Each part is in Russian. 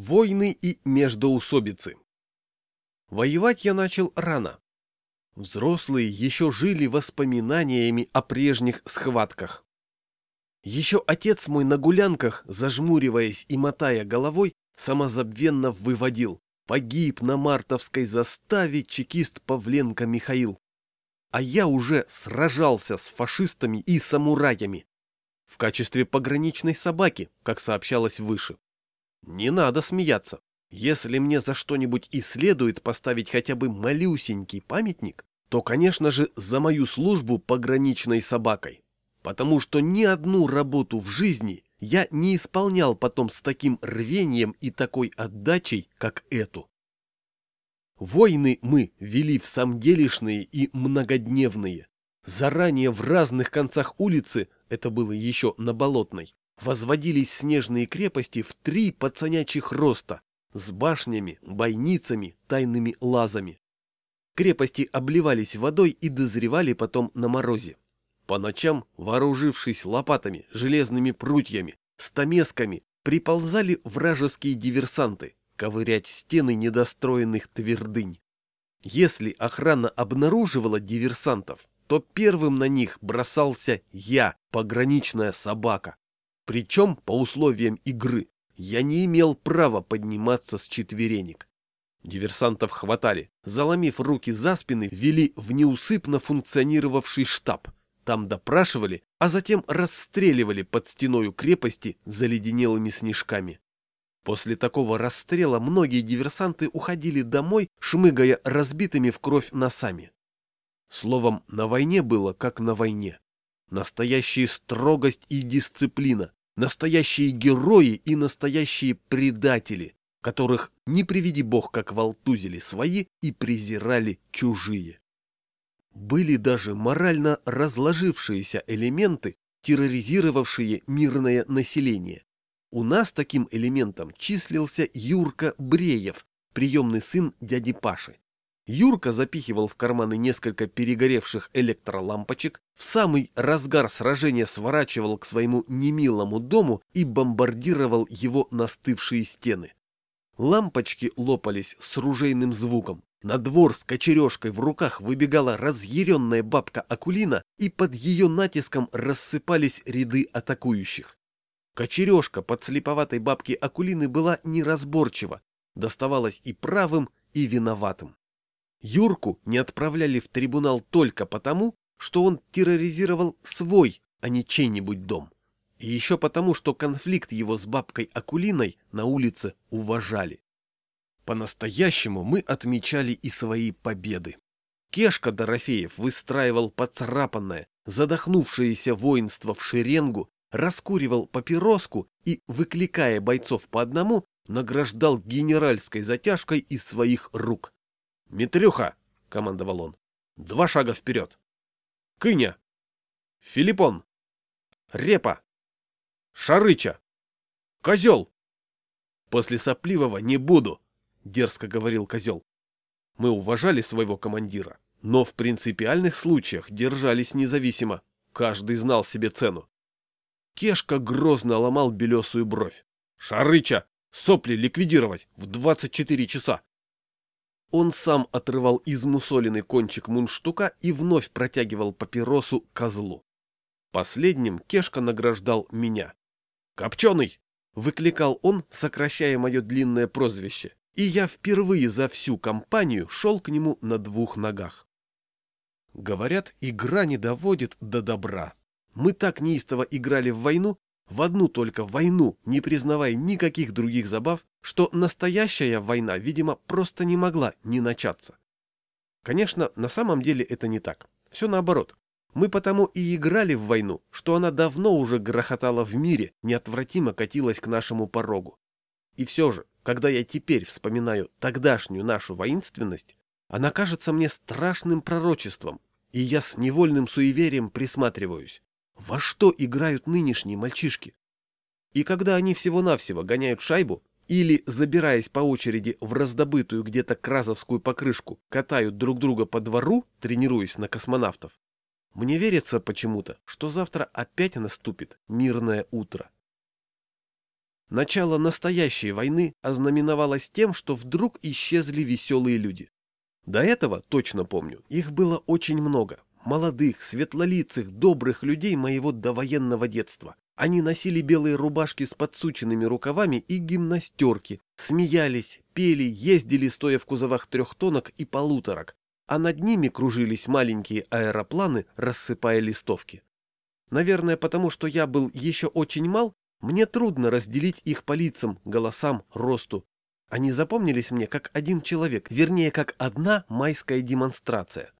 Войны и междоусобицы. Воевать я начал рано. Взрослые еще жили воспоминаниями о прежних схватках. Еще отец мой на гулянках, зажмуриваясь и мотая головой, самозабвенно выводил «Погиб на мартовской заставе чекист Павленко Михаил». А я уже сражался с фашистами и самураями. В качестве пограничной собаки, как сообщалось выше. Не надо смеяться. Если мне за что-нибудь и следует поставить хотя бы малюсенький памятник, то, конечно же, за мою службу пограничной собакой. Потому что ни одну работу в жизни я не исполнял потом с таким рвением и такой отдачей, как эту. Войны мы вели в самделишные и многодневные. Заранее в разных концах улицы, это было еще на Болотной, возводились снежные крепости в три пацанячьих роста, с башнями, бойницами, тайными лазами. Крепости обливались водой и дозревали потом на морозе. По ночам, вооружившись лопатами, железными прутьями, стамесками, приползали вражеские диверсанты ковырять стены недостроенных твердынь. Если охрана обнаруживала диверсантов, то первым на них бросался я, пограничная собака. Причем, по условиям игры, я не имел права подниматься с четверенек. Диверсантов хватали, заломив руки за спины, вели в неусыпно функционировавший штаб. Там допрашивали, а затем расстреливали под стеною крепости заледенелыми снежками. После такого расстрела многие диверсанты уходили домой, шмыгая разбитыми в кровь носами. Словом, на войне было как на войне. Настоящая строгость и дисциплина, настоящие герои и настоящие предатели, которых не приведи бог как волтузили свои и презирали чужие. Были даже морально разложившиеся элементы, терроризировавшие мирное население. У нас таким элементом числился Юрка Бреев, приемный сын дяди Паши. Юрка запихивал в карманы несколько перегоревших электролампочек, в самый разгар сражения сворачивал к своему немилому дому и бомбардировал его настывшие стены. Лампочки лопались с ружейным звуком. На двор с кочережкой в руках выбегала разъяренная бабка Акулина, и под ее натиском рассыпались ряды атакующих. Кочережка под слеповатой бабки Акулины была неразборчива, доставалась и правым, и виноватым. Юрку не отправляли в трибунал только потому, что он терроризировал свой, а не чей-нибудь дом. И еще потому, что конфликт его с бабкой Акулиной на улице уважали. По-настоящему мы отмечали и свои победы. Кешка Дорофеев выстраивал поцарапанное, задохнувшееся воинство в шеренгу, раскуривал папироску и, выкликая бойцов по одному, награждал генеральской затяжкой из своих рук. «Митрюха!» — командовал он. «Два шага вперед!» «Кыня!» «Филиппон!» «Репа!» «Шарыча!» «Козел!» «После сопливого не буду!» — дерзко говорил козел. Мы уважали своего командира, но в принципиальных случаях держались независимо. Каждый знал себе цену. Кешка грозно ломал белесую бровь. «Шарыча! Сопли ликвидировать в 24 часа!» Он сам отрывал измусоленный кончик мундштука и вновь протягивал папиросу козлу. Последним Кешка награждал меня. «Копченый!» — выкликал он, сокращая мое длинное прозвище, и я впервые за всю компанию шел к нему на двух ногах. Говорят, игра не доводит до добра. Мы так неистово играли в войну, в одну только войну, не признавая никаких других забав, что настоящая война, видимо, просто не могла не начаться. Конечно, на самом деле это не так. Все наоборот. Мы потому и играли в войну, что она давно уже грохотала в мире, неотвратимо катилась к нашему порогу. И все же, когда я теперь вспоминаю тогдашнюю нашу воинственность, она кажется мне страшным пророчеством, и я с невольным суеверием присматриваюсь. Во что играют нынешние мальчишки? И когда они всего-навсего гоняют шайбу или, забираясь по очереди в раздобытую где-то кразовскую покрышку, катают друг друга по двору, тренируясь на космонавтов, мне верится почему-то, что завтра опять наступит мирное утро. Начало настоящей войны ознаменовалось тем, что вдруг исчезли веселые люди. До этого, точно помню, их было очень много. Молодых, светлолицых, добрых людей моего довоенного детства. Они носили белые рубашки с подсученными рукавами и гимнастерки, смеялись, пели, ездили, стоя в кузовах трехтонок и полуторок, а над ними кружились маленькие аэропланы, рассыпая листовки. Наверное, потому что я был еще очень мал, мне трудно разделить их по лицам, голосам, росту. Они запомнились мне как один человек, вернее, как одна майская демонстрация.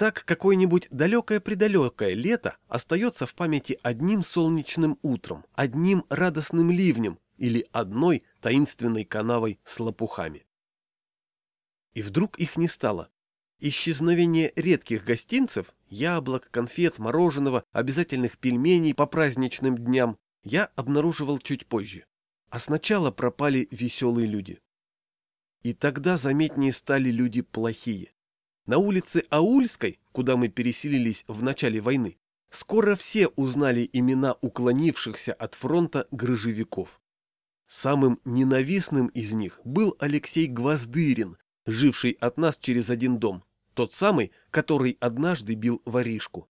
Так какое-нибудь далекое-предалекое лето остается в памяти одним солнечным утром, одним радостным ливнем или одной таинственной канавой с лопухами. И вдруг их не стало. Исчезновение редких гостинцев, яблок, конфет, мороженого, обязательных пельменей по праздничным дням я обнаруживал чуть позже. А сначала пропали веселые люди. И тогда заметнее стали люди плохие. На улице Аульской, куда мы переселились в начале войны, скоро все узнали имена уклонившихся от фронта грыжевиков. Самым ненавистным из них был Алексей Гвоздырин, живший от нас через один дом, тот самый, который однажды бил воришку.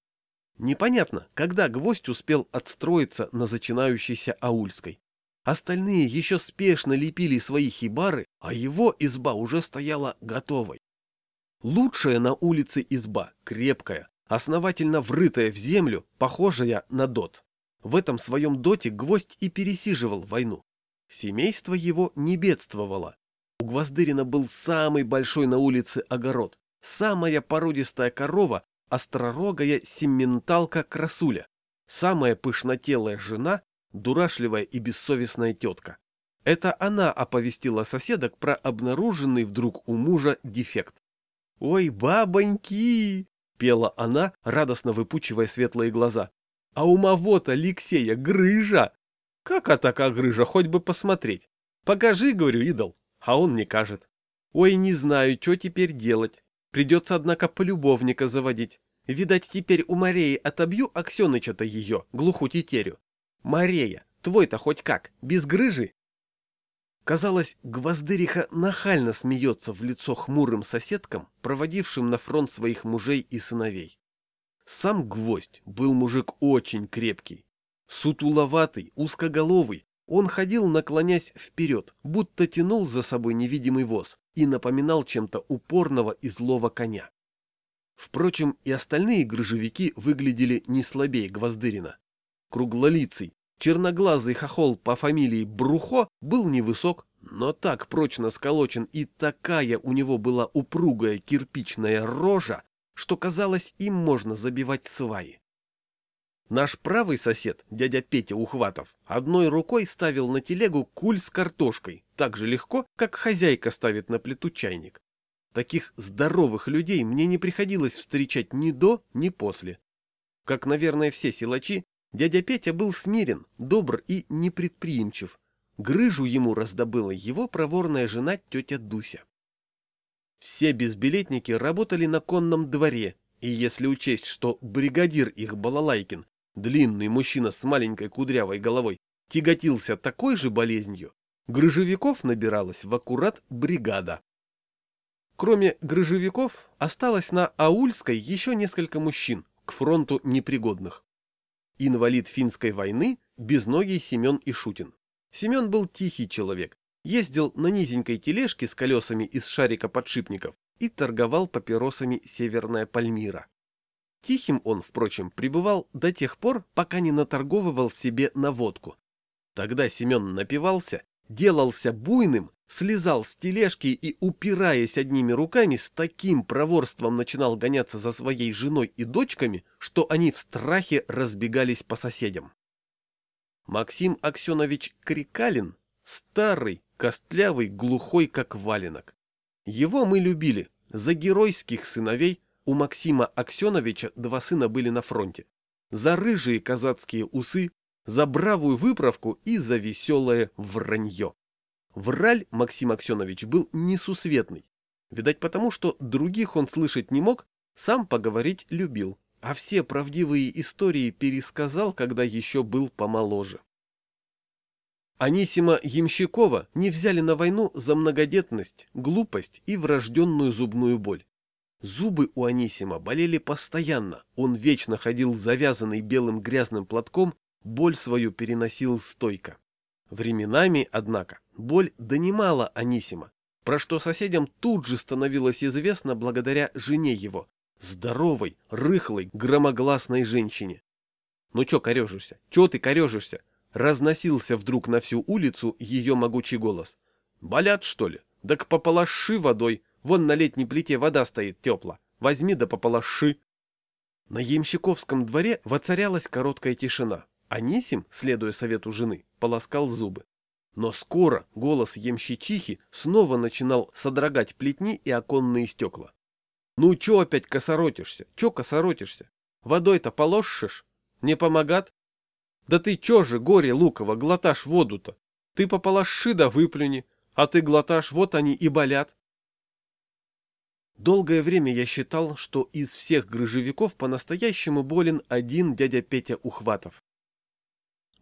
Непонятно, когда гвоздь успел отстроиться на зачинающейся Аульской. Остальные еще спешно лепили свои хибары, а его изба уже стояла готовой. Лучшая на улице изба, крепкая, основательно врытая в землю, похожая на дот. В этом своем доте гвоздь и пересиживал войну. Семейство его не бедствовало. У Гвоздырина был самый большой на улице огород, самая породистая корова, остророгая сементалка-красуля, самая пышнотелая жена, дурашливая и бессовестная тетка. Это она оповестила соседок про обнаруженный вдруг у мужа дефект. «Ой, бабоньки!» — пела она, радостно выпучивая светлые глаза. «А у мого-то Алексея грыжа!» «Как а такая грыжа, хоть бы посмотреть!» «Покажи, — говорю, идол!» А он не кажет. «Ой, не знаю, что теперь делать. Придется, однако, полюбовника заводить. Видать, теперь у Мареи отобью Аксеныча-то ее, глуху тетерю. Марея, твой-то хоть как, без грыжи?» Казалось, Гвоздыриха нахально смеется в лицо хмурым соседкам, проводившим на фронт своих мужей и сыновей. Сам Гвоздь был мужик очень крепкий. Сутуловатый, узкоголовый, он ходил, наклонясь вперед, будто тянул за собой невидимый воз и напоминал чем-то упорного и злого коня. Впрочем, и остальные грыжевики выглядели не слабее Гвоздырина. Круглолицый, черноглазый хохол по фамилии Брухо был невысок, но так прочно сколочен и такая у него была упругая кирпичная рожа, что казалось, им можно забивать сваи. Наш правый сосед, дядя Петя Ухватов, одной рукой ставил на телегу куль с картошкой, так же легко, как хозяйка ставит на плиту чайник. Таких здоровых людей мне не приходилось встречать ни до, ни после. Как, наверное, все силачи, дядя Петя был смирен, добр и непредприимчив. Грыжу ему раздобыла его проворная жена тетя Дуся. Все безбилетники работали на конном дворе, и если учесть, что бригадир их Балалайкин длинный мужчина с маленькой кудрявой головой, тяготился такой же болезнью, грыжевиков набиралась в аккурат бригада. Кроме грыжевиков, осталось на Аульской еще несколько мужчин, к фронту непригодных. Инвалид финской войны, безногий Семен Ишутин. Семен был тихий человек, ездил на низенькой тележке с колесами из шарика подшипников и торговал папиросами Северная Пальмира. Тихим он, впрочем, пребывал до тех пор, пока не наторговывал себе на водку. Тогда Семен напивался, делался буйным, слезал с тележки и, упираясь одними руками, с таким проворством начинал гоняться за своей женой и дочками, что они в страхе разбегались по соседям. Максим Аксенович Крикалин — старый, костлявый, глухой, как валенок. Его мы любили за геройских сыновей, у Максима Аксеновича два сына были на фронте. За рыжие казацкие усы, за бравую выправку и за веселое вранье. Враль Максим Аксенович был несусветный. Видать потому, что других он слышать не мог, сам поговорить любил, а все правдивые истории пересказал, когда еще был помоложе. Анисима Ямщикова не взяли на войну за многодетность, глупость и врожденную зубную боль. Зубы у Анисима болели постоянно, он вечно ходил завязанный белым грязным платком, боль свою переносил стойко. Временами, однако, боль донимала Анисима, про что соседям тут же становилось известно благодаря жене его, здоровой, рыхлой, громогласной женщине. «Ну чё корежишься? Чё ты корежишься?» Разносился вдруг на всю улицу ее могучий голос. «Болят, что ли? Так пополоши водой, вон на летней плите вода стоит тепла. Возьми да пополоши». На Ямщиковском дворе воцарялась короткая тишина. Анисим, следуя совету жены, полоскал зубы. Но скоро голос ямщичихи снова начинал содрогать плетни и оконные стекла. «Ну чё опять косоротишься? Чё косоротишься? Водой-то положишь? Не помогат? Да ты чё же, горе луково, глоташь воду-то? Ты пополоши да выплюни, а ты глоташь, вот они и болят». Долгое время я считал, что из всех грыжевиков по-настоящему болен один дядя Петя Ухватов.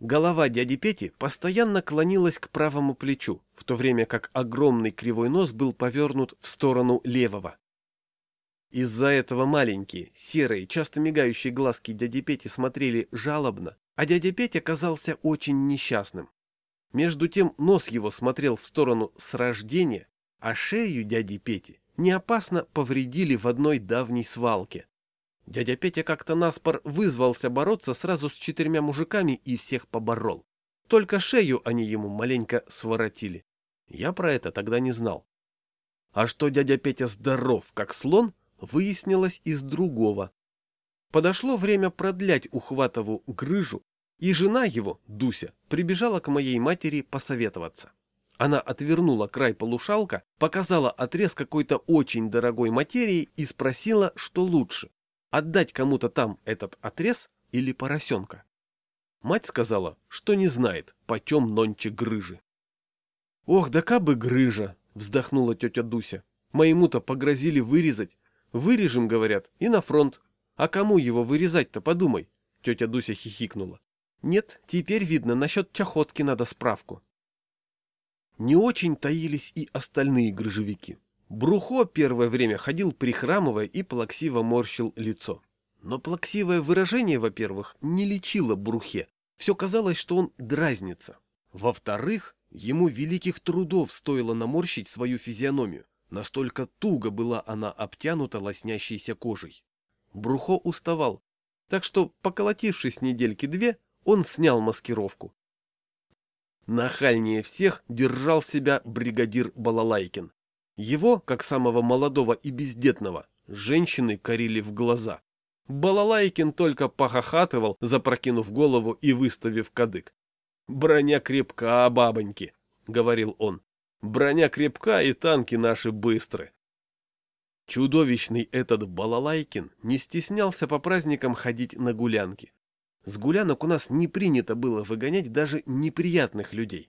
Голова дяди Пети постоянно клонилась к правому плечу, в то время как огромный кривой нос был повернут в сторону левого. Из-за этого маленькие, серые, часто мигающие глазки дяди Пети смотрели жалобно, а дядя Петя казался очень несчастным. Между тем нос его смотрел в сторону с рождения, а шею дяди Пети не опасно повредили в одной давней свалке. Дядя Петя как-то наспор вызвался бороться сразу с четырьмя мужиками и всех поборол. Только шею они ему маленько своротили. Я про это тогда не знал. А что дядя Петя здоров, как слон, выяснилось из другого. Подошло время продлять Ухватову грыжу, и жена его, Дуся, прибежала к моей матери посоветоваться. Она отвернула край полушалка, показала отрез какой-то очень дорогой материи и спросила, что лучше отдать кому-то там этот отрез или поросенка. Мать сказала, что не знает, почем нонче грыжи. «Ох, да кабы грыжа!» — вздохнула тетя Дуся. «Моему-то погрозили вырезать. Вырежем, говорят, и на фронт. А кому его вырезать-то, подумай?» Тетя Дуся хихикнула. «Нет, теперь видно, насчет чахотки надо справку». Не очень таились и остальные грыжевики. Брухо первое время ходил прихрамывая и плаксиво морщил лицо. Но плаксивое выражение, во-первых, не лечило Брухе. Все казалось, что он дразнится. Во-вторых, ему великих трудов стоило наморщить свою физиономию. Настолько туго была она обтянута лоснящейся кожей. Брухо уставал, так что, поколотившись недельки две, он снял маскировку. Нахальнее всех держал себя бригадир Балалайкин. Его, как самого молодого и бездетного, женщины корили в глаза. Балалайкин только похохатывал, запрокинув голову и выставив кадык. «Броня крепка, бабоньки», — говорил он. «Броня крепка, и танки наши быстры». Чудовищный этот Балалайкин не стеснялся по праздникам ходить на гулянки. С гулянок у нас не принято было выгонять даже неприятных людей.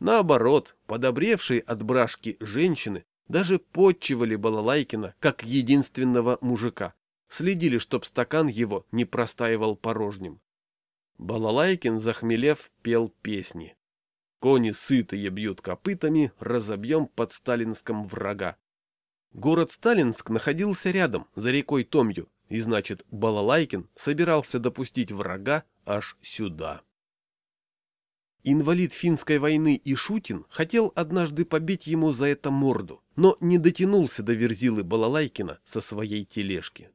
Наоборот, подобревшие от брашки женщины даже подчивали Балалайкина как единственного мужика. Следили, чтоб стакан его не простаивал порожним. Балалайкин, захмелев, пел песни. Кони сытые бьют копытами, разобьем под Сталинском врага. Город Сталинск находился рядом, за рекой Томью, и значит, Балалайкин собирался допустить врага аж сюда. Инвалид финской войны Ишутин хотел однажды побить ему за это морду, но не дотянулся до Верзилы Балалайкина со своей тележки.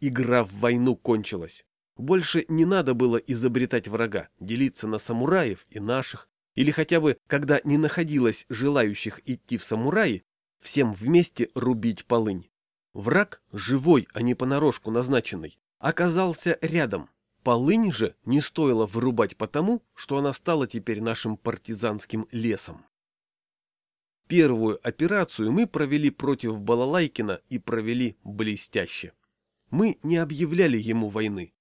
Игра в войну кончилась. Больше не надо было изобретать врага, делиться на самураев и наших, или хотя бы, когда не находилось желающих идти в самураи, всем вместе рубить полынь. Враг, живой, а не понарошку назначенный, оказался рядом. Полынь же не стоило вырубать потому, что она стала теперь нашим партизанским лесом. Первую операцию мы провели против Балалайкина и провели блестяще. Мы не объявляли ему войны.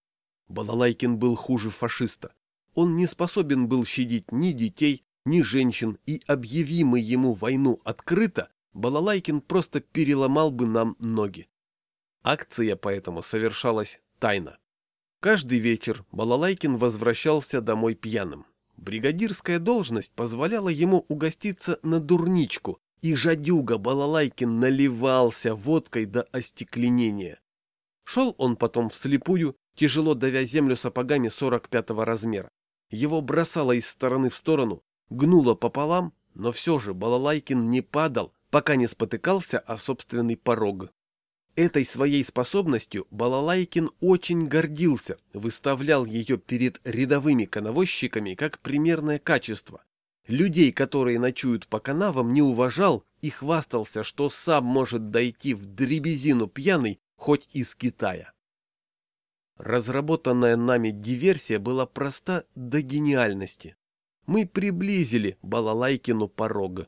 Балалайкин был хуже фашиста. Он не способен был щадить ни детей, ни женщин, и объяви мы ему войну открыто, Балалайкин просто переломал бы нам ноги. Акция поэтому совершалась тайно. Каждый вечер Балалайкин возвращался домой пьяным. Бригадирская должность позволяла ему угоститься на дурничку, и жадюга Балалайкин наливался водкой до остекленения. Шел он потом вслепую, тяжело давя землю сапогами 45-го размера. Его бросало из стороны в сторону, гнуло пополам, но все же Балалайкин не падал, пока не спотыкался о собственный порог. Этой своей способностью Балалайкин очень гордился, выставлял ее перед рядовыми коновозчиками как примерное качество. Людей, которые ночуют по канавам, не уважал и хвастался, что сам может дойти в дребезину пьяный хоть из Китая. Разработанная нами диверсия была проста до гениальности. Мы приблизили Балалайкину порог.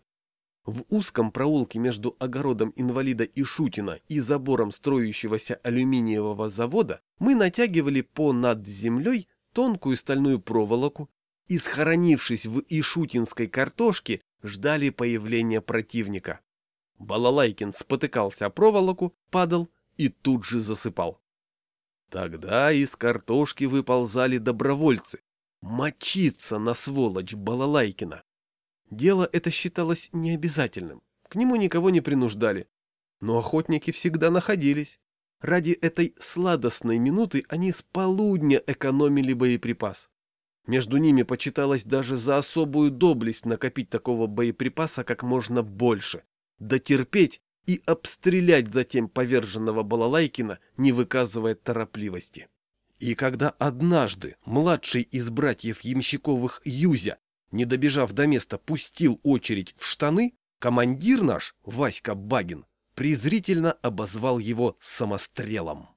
В узком проулке между огородом инвалида Ишутина и забором строящегося алюминиевого завода мы натягивали по над землей тонкую стальную проволоку и, схоронившись в Ишутинской картошке, ждали появления противника. Балалайкин спотыкался о проволоку, падал и тут же засыпал. Тогда из картошки выползали добровольцы. Мочиться на сволочь Балалайкина. Дело это считалось необязательным, к нему никого не принуждали. Но охотники всегда находились. Ради этой сладостной минуты они с полудня экономили боеприпас. Между ними почиталось даже за особую доблесть накопить такого боеприпаса как можно больше, дотерпеть и обстрелять затем поверженного Балалайкина, не выказывая торопливости. И когда однажды младший из братьев Ямщиковых Юзя не добежав до места, пустил очередь в штаны, командир наш, Васька Багин, презрительно обозвал его самострелом.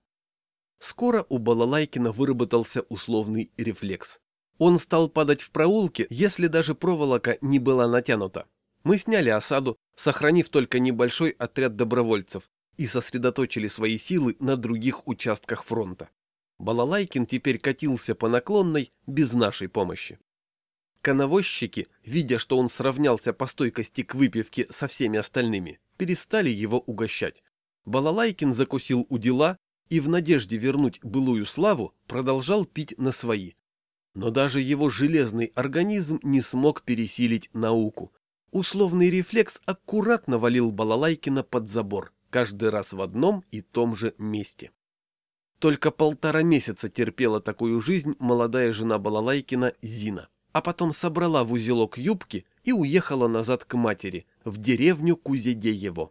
Скоро у Балалайкина выработался условный рефлекс. Он стал падать в проулке, если даже проволока не была натянута. Мы сняли осаду, сохранив только небольшой отряд добровольцев, и сосредоточили свои силы на других участках фронта. Балалайкин теперь катился по наклонной без нашей помощи. Коновозчики, видя, что он сравнялся по стойкости к выпивке со всеми остальными, перестали его угощать. Балалайкин закусил у дела и в надежде вернуть былую славу продолжал пить на свои. Но даже его железный организм не смог пересилить науку. Условный рефлекс аккуратно валил Балалайкина под забор, каждый раз в одном и том же месте. Только полтора месяца терпела такую жизнь молодая жена Балалайкина Зина а потом собрала в узелок юбки и уехала назад к матери, в деревню Кузедеево.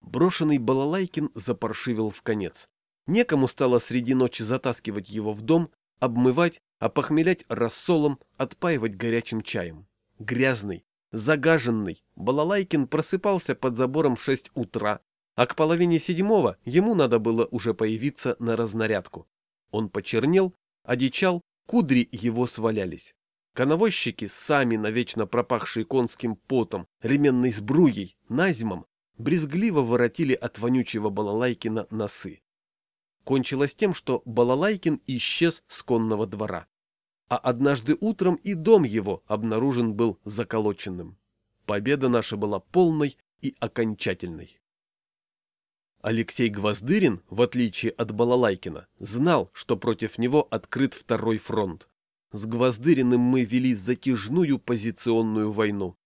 Брошенный Балалайкин запаршивил в конец. Некому стало среди ночи затаскивать его в дом, обмывать, опохмелять рассолом, отпаивать горячим чаем. Грязный, загаженный, Балалайкин просыпался под забором в шесть утра, а к половине седьмого ему надо было уже появиться на разнарядку. Он почернел, одичал, кудри его свалялись. Коновозчики, сами навечно пропахшие конским потом, ременной сбруей, назимом, брезгливо воротили от вонючего Балалайкина носы. Кончилось тем, что Балалайкин исчез с конного двора. А однажды утром и дом его обнаружен был заколоченным. Победа наша была полной и окончательной. Алексей Гвоздырин, в отличие от Балалайкина, знал, что против него открыт второй фронт. С Гвоздыриным мы вели затяжную позиционную войну.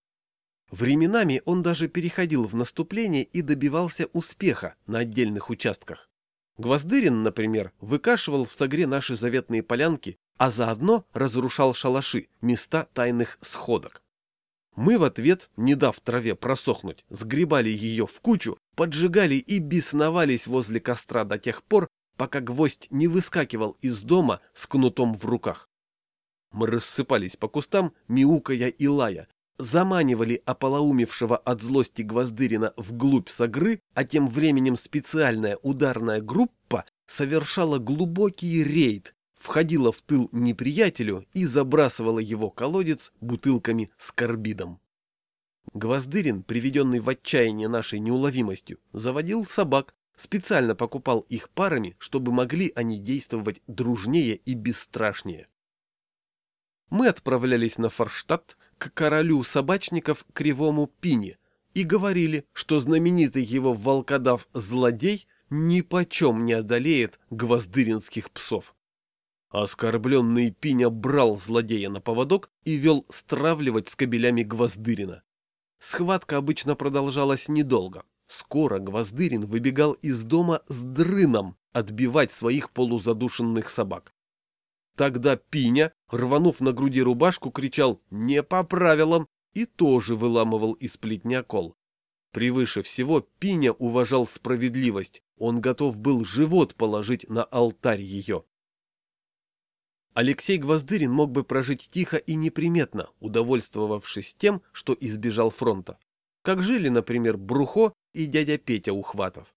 Временами он даже переходил в наступление и добивался успеха на отдельных участках. Гвоздырин, например, выкашивал в Сагре наши заветные полянки, а заодно разрушал шалаши, места тайных сходок. Мы в ответ, не дав траве просохнуть, сгребали ее в кучу, поджигали и бесновались возле костра до тех пор, пока гвоздь не выскакивал из дома с кнутом в руках. Мы рассыпались по кустам, мяукая и лая, заманивали ополоумевшего от злости Гвоздырина вглубь сагры, а тем временем специальная ударная группа совершала глубокий рейд, входила в тыл неприятелю и забрасывала его колодец бутылками с карбидом. Гвоздырин, приведенный в отчаяние нашей неуловимостью, заводил собак, специально покупал их парами, чтобы могли они действовать дружнее и бесстрашнее мы отправлялись на Форштадт к королю собачников Кривому Пине и говорили, что знаменитый его волкодав-злодей ни почем не одолеет гвоздыринских псов. Оскорбленный Пиня брал злодея на поводок и вел стравливать с кобелями Гвоздырина. Схватка обычно продолжалась недолго. Скоро Гвоздырин выбегал из дома с дрыном отбивать своих полузадушенных собак. Тогда Пиня, рванув на груди рубашку, кричал «Не по правилам!» и тоже выламывал из плетня кол. Превыше всего Пиня уважал справедливость, он готов был живот положить на алтарь ее. Алексей Гвоздырин мог бы прожить тихо и неприметно, удовольствовавшись тем, что избежал фронта. Как жили, например, Брухо и дядя Петя Ухватов.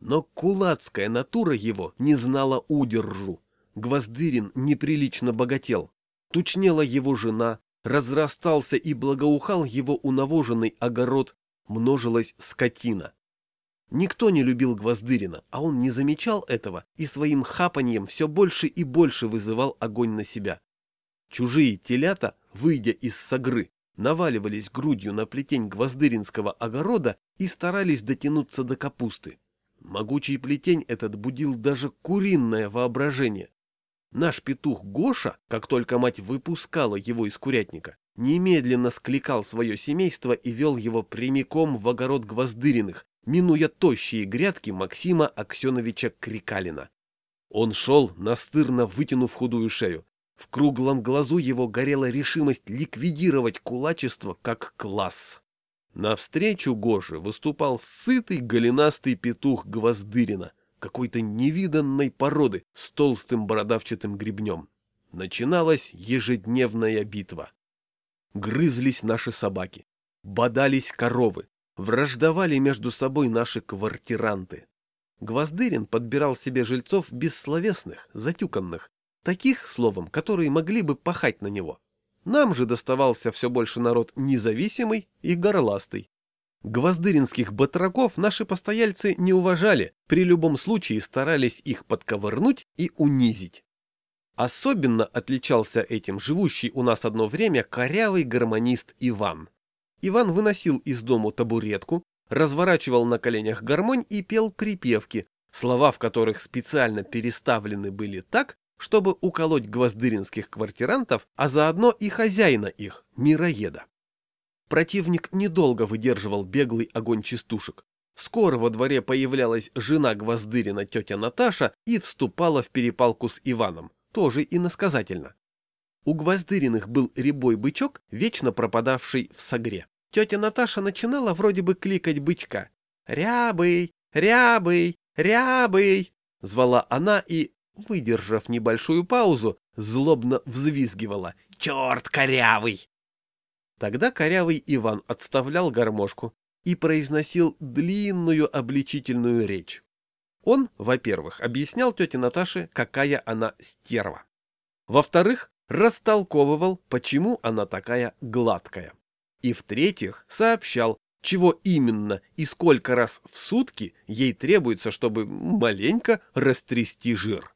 Но кулацкая натура его не знала удержу. Гвоздырин неприлично богател. Тучнела его жена, разрастался и благоухал его унавоженный огород, множилась скотина. Никто не любил Гвоздырина, а он не замечал этого и своим хапаньем все больше и больше вызывал огонь на себя. Чужие телята, выйдя из сагры, наваливались грудью на плетень гвоздыринского огорода и старались дотянуться до капусты. Могучий плетень этот будил даже куриное воображение. Наш петух Гоша, как только мать выпускала его из курятника, немедленно скликал свое семейство и вел его прямиком в огород Гвоздыриных, минуя тощие грядки Максима Аксеновича Крикалина. Он шел, настырно вытянув худую шею. В круглом глазу его горела решимость ликвидировать кулачество как класс. Навстречу Гоше выступал сытый голенастый петух Гвоздырина, какой-то невиданной породы с толстым бородавчатым гребнем. Начиналась ежедневная битва. Грызлись наши собаки, бодались коровы, Враждовали между собой наши квартиранты. Гвоздырин подбирал себе жильцов бессловесных, затюканных, таких, словом, которые могли бы пахать на него. Нам же доставался все больше народ независимый и горластый. Гвоздыринских батраков наши постояльцы не уважали, при любом случае старались их подковырнуть и унизить. Особенно отличался этим живущий у нас одно время корявый гармонист Иван. Иван выносил из дому табуретку, разворачивал на коленях гармонь и пел припевки, слова в которых специально переставлены были так, чтобы уколоть гвоздыринских квартирантов, а заодно и хозяина их, мироеда. Противник недолго выдерживал беглый огонь частушек. Скоро во дворе появлялась жена Гвоздырина, тетя Наташа, и вступала в перепалку с Иваном, тоже иносказательно. У Гвоздыриных был рябой бычок, вечно пропадавший в согре. Тетя Наташа начинала вроде бы кликать бычка. «Рябый! Рябый! Рябый!» Звала она и, выдержав небольшую паузу, злобно взвизгивала. «Черт корявый!» Тогда корявый Иван отставлял гармошку и произносил длинную обличительную речь. Он, во-первых, объяснял тете Наташе, какая она стерва. Во-вторых, растолковывал, почему она такая гладкая. И в-третьих, сообщал, чего именно и сколько раз в сутки ей требуется, чтобы маленько растрясти жир.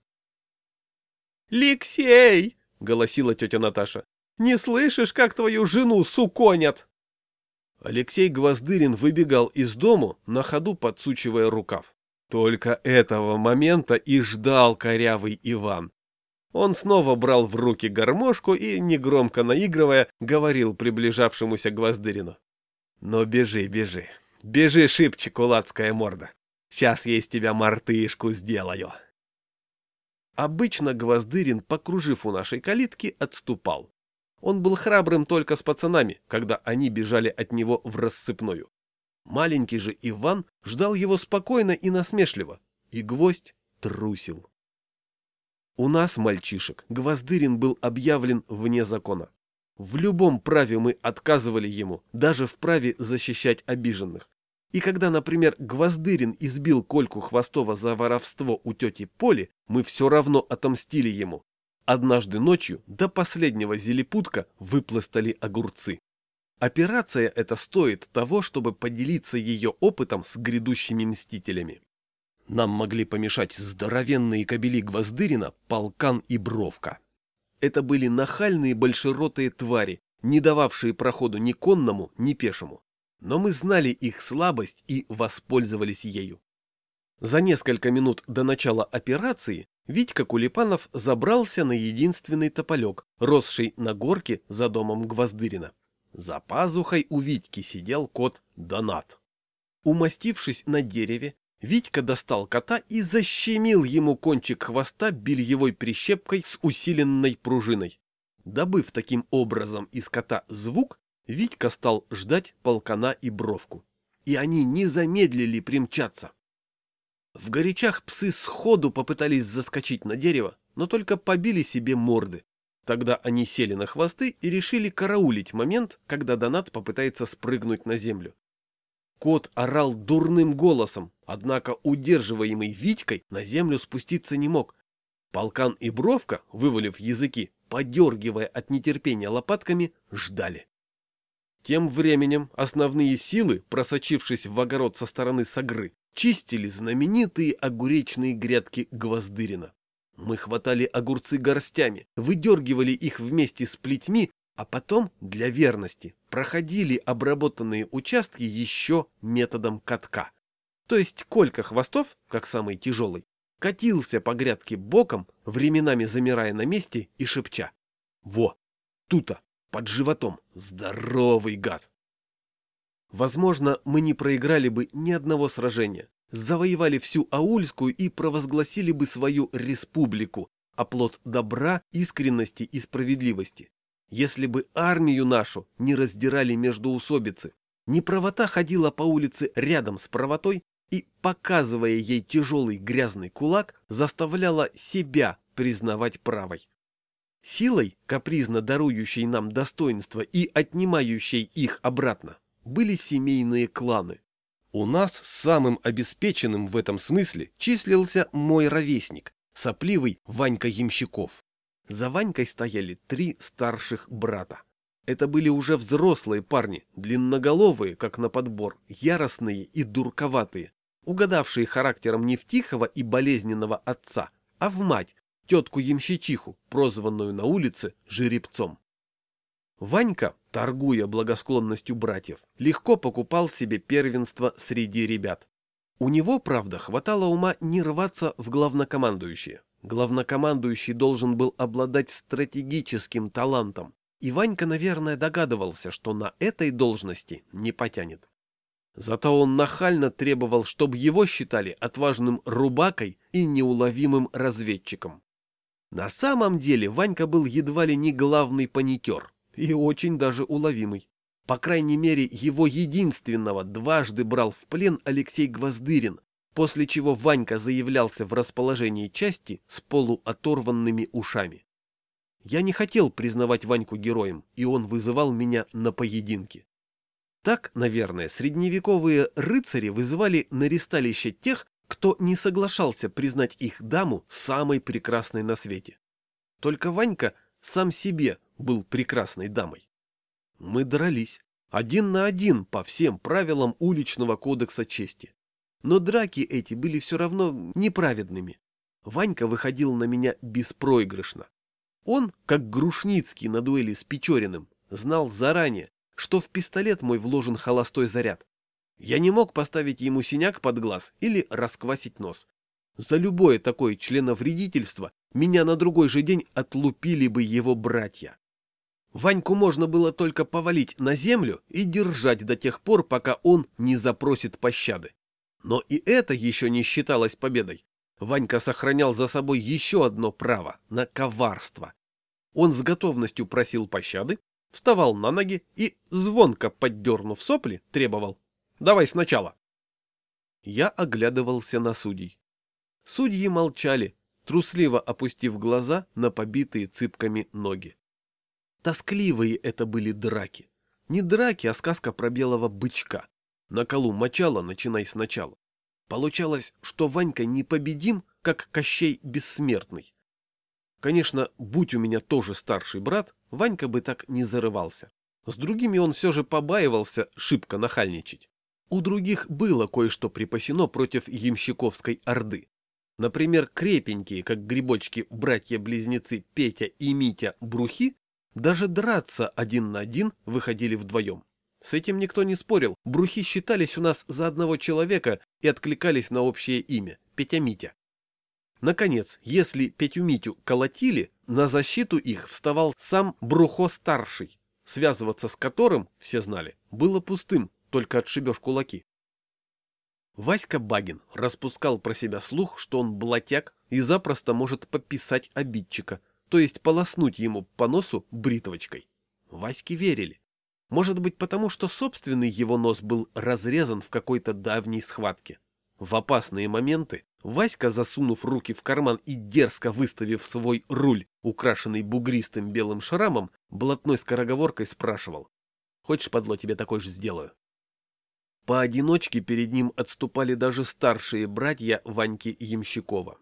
«Лексей!» — голосила тетя Наташа. «Не слышишь, как твою жену суконят?» Алексей Гвоздырин выбегал из дому, на ходу подсучивая рукав. Только этого момента и ждал корявый Иван. Он снова брал в руки гармошку и, негромко наигрывая, говорил приближавшемуся Гвоздырину. «Ну бежи, бежи, бежи, шибче, кулацкая морда. Сейчас я из тебя мартышку сделаю». Обычно Гвоздырин, покружив у нашей калитки, отступал. Он был храбрым только с пацанами, когда они бежали от него в рассыпную. Маленький же Иван ждал его спокойно и насмешливо, и гвоздь трусил. У нас, мальчишек, Гвоздырин был объявлен вне закона. В любом праве мы отказывали ему, даже в праве защищать обиженных. И когда, например, Гвоздырин избил Кольку Хвостова за воровство у тети Поли, мы все равно отомстили ему. Однажды ночью до последнего зелепутка выпластали огурцы. Операция эта стоит того, чтобы поделиться ее опытом с грядущими мстителями. Нам могли помешать здоровенные кобели Гвоздырина, Полкан и Бровка. Это были нахальные большеротые твари, не дававшие проходу ни конному, ни пешему. Но мы знали их слабость и воспользовались ею. За несколько минут до начала операции Витька Кулипанов забрался на единственный тополек, росший на горке за домом Гвоздырина. За пазухой у Витьки сидел кот Донат. Умастившись на дереве, Витька достал кота и защемил ему кончик хвоста бельевой прищепкой с усиленной пружиной. Добыв таким образом из кота звук, Витька стал ждать полкана и бровку. И они не замедлили примчаться. В горячах псы сходу попытались заскочить на дерево, но только побили себе морды. Тогда они сели на хвосты и решили караулить момент, когда Донат попытается спрыгнуть на землю. Кот орал дурным голосом, однако удерживаемый Витькой на землю спуститься не мог. Полкан и Бровка, вывалив языки, подергивая от нетерпения лопатками, ждали. Тем временем основные силы, просочившись в огород со стороны Сагры, чистили знаменитые огуречные грядки Гвоздырина. Мы хватали огурцы горстями, выдергивали их вместе с плетьми, а потом, для верности, проходили обработанные участки еще методом катка. То есть Колька Хвостов, как самый тяжелый, катился по грядке боком, временами замирая на месте и шепча. Во, тута, под животом, здоровый гад. Возможно, мы не проиграли бы ни одного сражения, завоевали всю Аульскую и провозгласили бы свою республику, оплот добра, искренности и справедливости. Если бы армию нашу не раздирали между усобицы, не правота ходила по улице рядом с правотой и, показывая ей тяжелый грязный кулак, заставляла себя признавать правой. Силой, капризно дарующей нам достоинство и отнимающей их обратно, были семейные кланы. У нас самым обеспеченным в этом смысле числился мой ровесник, сопливый Ванька Ямщиков. За Ванькой стояли три старших брата. Это были уже взрослые парни, длинноголовые, как на подбор, яростные и дурковатые, угадавшие характером не в тихого и болезненного отца, а в мать, тетку-ямщичиху, прозванную на улице жеребцом. Ванька, торгуя благосклонностью братьев, легко покупал себе первенство среди ребят. У него, правда, хватало ума не рваться в главнокомандующие. Главнокомандующий должен был обладать стратегическим талантом, и Ванька, наверное, догадывался, что на этой должности не потянет. Зато он нахально требовал, чтобы его считали отважным рубакой и неуловимым разведчиком. На самом деле Ванька был едва ли не главный паникер, и очень даже уловимый. По крайней мере, его единственного дважды брал в плен Алексей Гвоздырин, после чего Ванька заявлялся в расположении части с полуоторванными ушами. Я не хотел признавать Ваньку героем, и он вызывал меня на поединки. Так, наверное, средневековые рыцари вызывали на ресталище тех, кто не соглашался признать их даму самой прекрасной на свете. Только Ванька сам себе был прекрасной дамой. Мы дрались, один на один по всем правилам уличного кодекса чести. Но драки эти были все равно неправедными. Ванька выходил на меня беспроигрышно. Он, как Грушницкий на дуэли с Печориным, знал заранее, что в пистолет мой вложен холостой заряд. Я не мог поставить ему синяк под глаз или расквасить нос. За любое такое членовредительство меня на другой же день отлупили бы его братья. Ваньку можно было только повалить на землю и держать до тех пор, пока он не запросит пощады. Но и это еще не считалось победой. Ванька сохранял за собой еще одно право – на коварство. Он с готовностью просил пощады, вставал на ноги и, звонко поддернув сопли, требовал «Давай сначала». Я оглядывался на судей. Судьи молчали, трусливо опустив глаза на побитые цыпками ноги. Тоскливые это были драки. Не драки, а сказка про белого бычка. На колу мочала, начинай сначала. Получалось, что Ванька непобедим, как Кощей бессмертный. Конечно, будь у меня тоже старший брат, Ванька бы так не зарывался. С другими он все же побаивался шибко нахальничать. У других было кое-что припасено против ямщиковской орды. Например, крепенькие, как грибочки, братья-близнецы Петя и Митя Брухи, даже драться один на один выходили вдвоем. С этим никто не спорил. Брухи считались у нас за одного человека и откликались на общее имя – Петя-Митя. Наконец, если Петю-Митю колотили, на защиту их вставал сам Брухо-старший, связываться с которым, все знали, было пустым, только отшибешь кулаки. Васька Багин распускал про себя слух, что он блатяк и запросто может пописать обидчика, то есть полоснуть ему по носу бритвочкой. Ваське верили. Может быть потому, что собственный его нос был разрезан в какой-то давней схватке. В опасные моменты Васька, засунув руки в карман и дерзко выставив свой руль, украшенный бугристым белым шрамом, блатной скороговоркой спрашивал. «Хочешь, подло, тебе такой же сделаю?» Поодиночке перед ним отступали даже старшие братья Ваньки Ямщикова.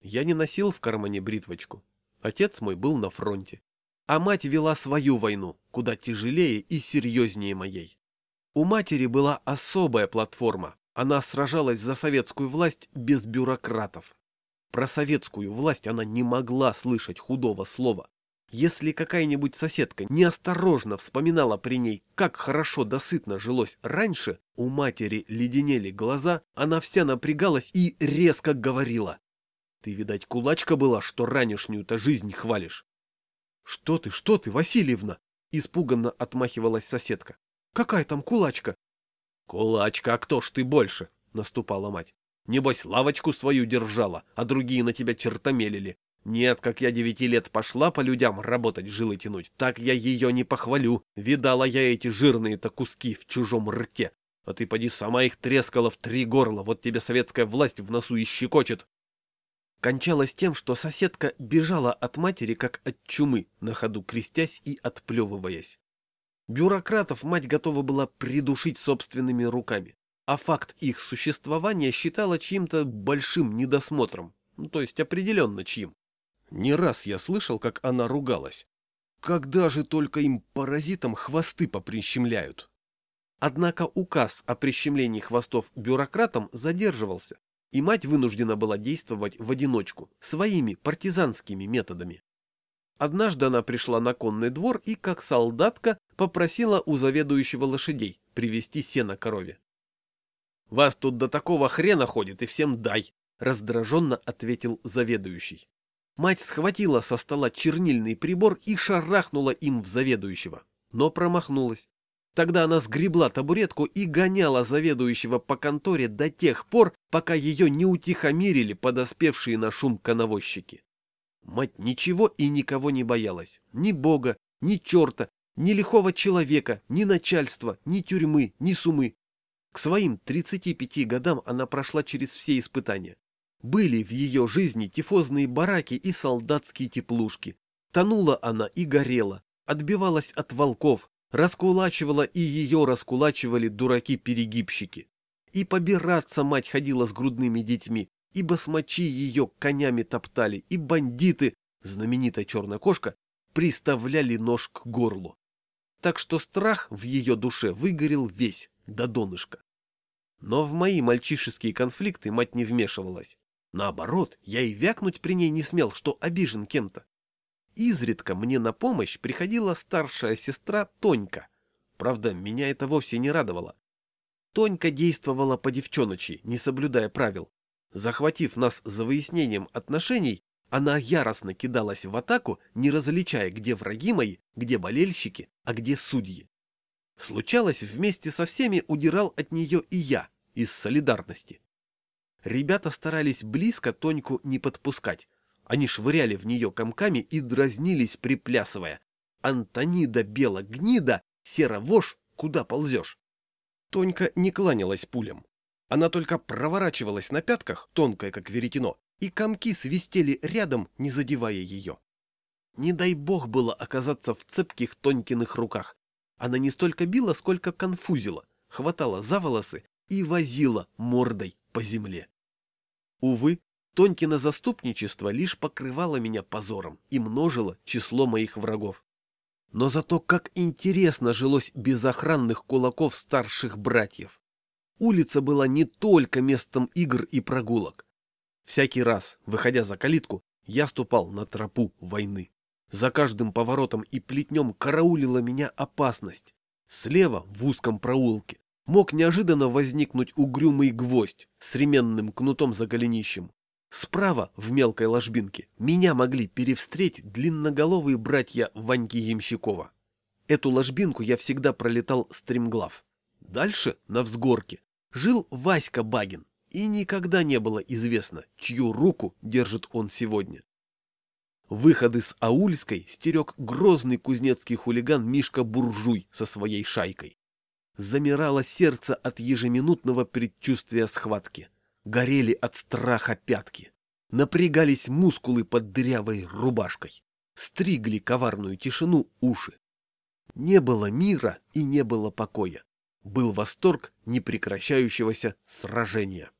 Я не носил в кармане бритвочку. Отец мой был на фронте. А мать вела свою войну, куда тяжелее и серьезнее моей. У матери была особая платформа. Она сражалась за советскую власть без бюрократов. Про советскую власть она не могла слышать худого слова. Если какая-нибудь соседка неосторожно вспоминала при ней, как хорошо да сытно жилось раньше, у матери леденели глаза, она вся напрягалась и резко говорила. Ты, видать, кулачка была, что ранешнюю-то жизнь хвалишь. Что ты, что ты, Васильевна? Испуганно отмахивалась соседка. Какая там кулачка? Кулачка, а кто ж ты больше? Наступала мать. Небось, лавочку свою держала, а другие на тебя чертомелили. Нет, как я девяти лет пошла по людям работать, жилы тянуть, так я ее не похвалю. Видала я эти жирные-то куски в чужом рте. А ты поди сама их трескала в три горла, вот тебе советская власть в носу и щекочет. Кончалось тем, что соседка бежала от матери, как от чумы, на ходу крестясь и отплевываясь. Бюрократов мать готова была придушить собственными руками, а факт их существования считала чьим-то большим недосмотром, ну, то есть определенно чьим. Не раз я слышал, как она ругалась. Когда же только им, паразитам, хвосты поприщемляют? Однако указ о прищемлении хвостов бюрократам задерживался, и мать вынуждена была действовать в одиночку, своими партизанскими методами. Однажды она пришла на конный двор и, как солдатка, попросила у заведующего лошадей привезти сено корове. «Вас тут до такого хрена ходит, и всем дай!» — раздраженно ответил заведующий. Мать схватила со стола чернильный прибор и шарахнула им в заведующего, но промахнулась. Тогда она сгребла табуретку и гоняла заведующего по конторе до тех пор, пока ее не утихомирили подоспевшие на шум коновозчики. Мать ничего и никого не боялась. Ни бога, ни черта, ни лихого человека, ни начальства, ни тюрьмы, ни сумы. К своим 35 годам она прошла через все испытания. Были в ее жизни тифозные бараки и солдатские теплушки. Тонула она и горела, отбивалась от волков, раскулачивала и ее раскулачивали дураки-перегибщики. И побираться мать ходила с грудными детьми, и басмачи ее конями топтали, и бандиты, знаменитая черная кошка, приставляли нож к горлу. Так что страх в ее душе выгорел весь, до донышка. Но в мои мальчишеские конфликты мать не вмешивалась. Наоборот, я и вякнуть при ней не смел, что обижен кем-то. Изредка мне на помощь приходила старшая сестра Тонька. Правда, меня это вовсе не радовало. Тонька действовала по девчоночи, не соблюдая правил. Захватив нас за выяснением отношений, она яростно кидалась в атаку, не различая, где враги мои, где болельщики, а где судьи. Случалось, вместе со всеми удирал от нее и я, из солидарности. Ребята старались близко Тоньку не подпускать. Они швыряли в нее комками и дразнились, приплясывая. «Антонида бела-гнида, серо-вошь, куда ползешь?» Тонька не кланялась пулям. Она только проворачивалась на пятках, тонкая, как веретено, и комки свистели рядом, не задевая ее. Не дай бог было оказаться в цепких Тонькиных руках. Она не столько била, сколько конфузила, хватала за волосы и возила мордой по земле. Увы, Тонькино заступничество лишь покрывало меня позором и множило число моих врагов. Но зато как интересно жилось без охранных кулаков старших братьев. Улица была не только местом игр и прогулок. Всякий раз, выходя за калитку, я ступал на тропу войны. За каждым поворотом и плетнем караулила меня опасность. Слева, в узком проулке, мог неожиданно возникнуть угрюмый гвоздь с ременным кнутом за голенищем. Справа, в мелкой ложбинке, меня могли перевстреть длинноголовые братья Ваньки Ямщикова. Эту ложбинку я всегда пролетал стремглав. Дальше, на взгорке, жил Васька Багин, и никогда не было известно, чью руку держит он сегодня. Выходы с Аульской стерег грозный кузнецкий хулиган Мишка Буржуй со своей шайкой. Замирало сердце от ежеминутного предчувствия схватки. Горели от страха пятки. Напрягались мускулы под дырявой рубашкой. Стригли коварную тишину уши. Не было мира и не было покоя. Был восторг непрекращающегося сражения.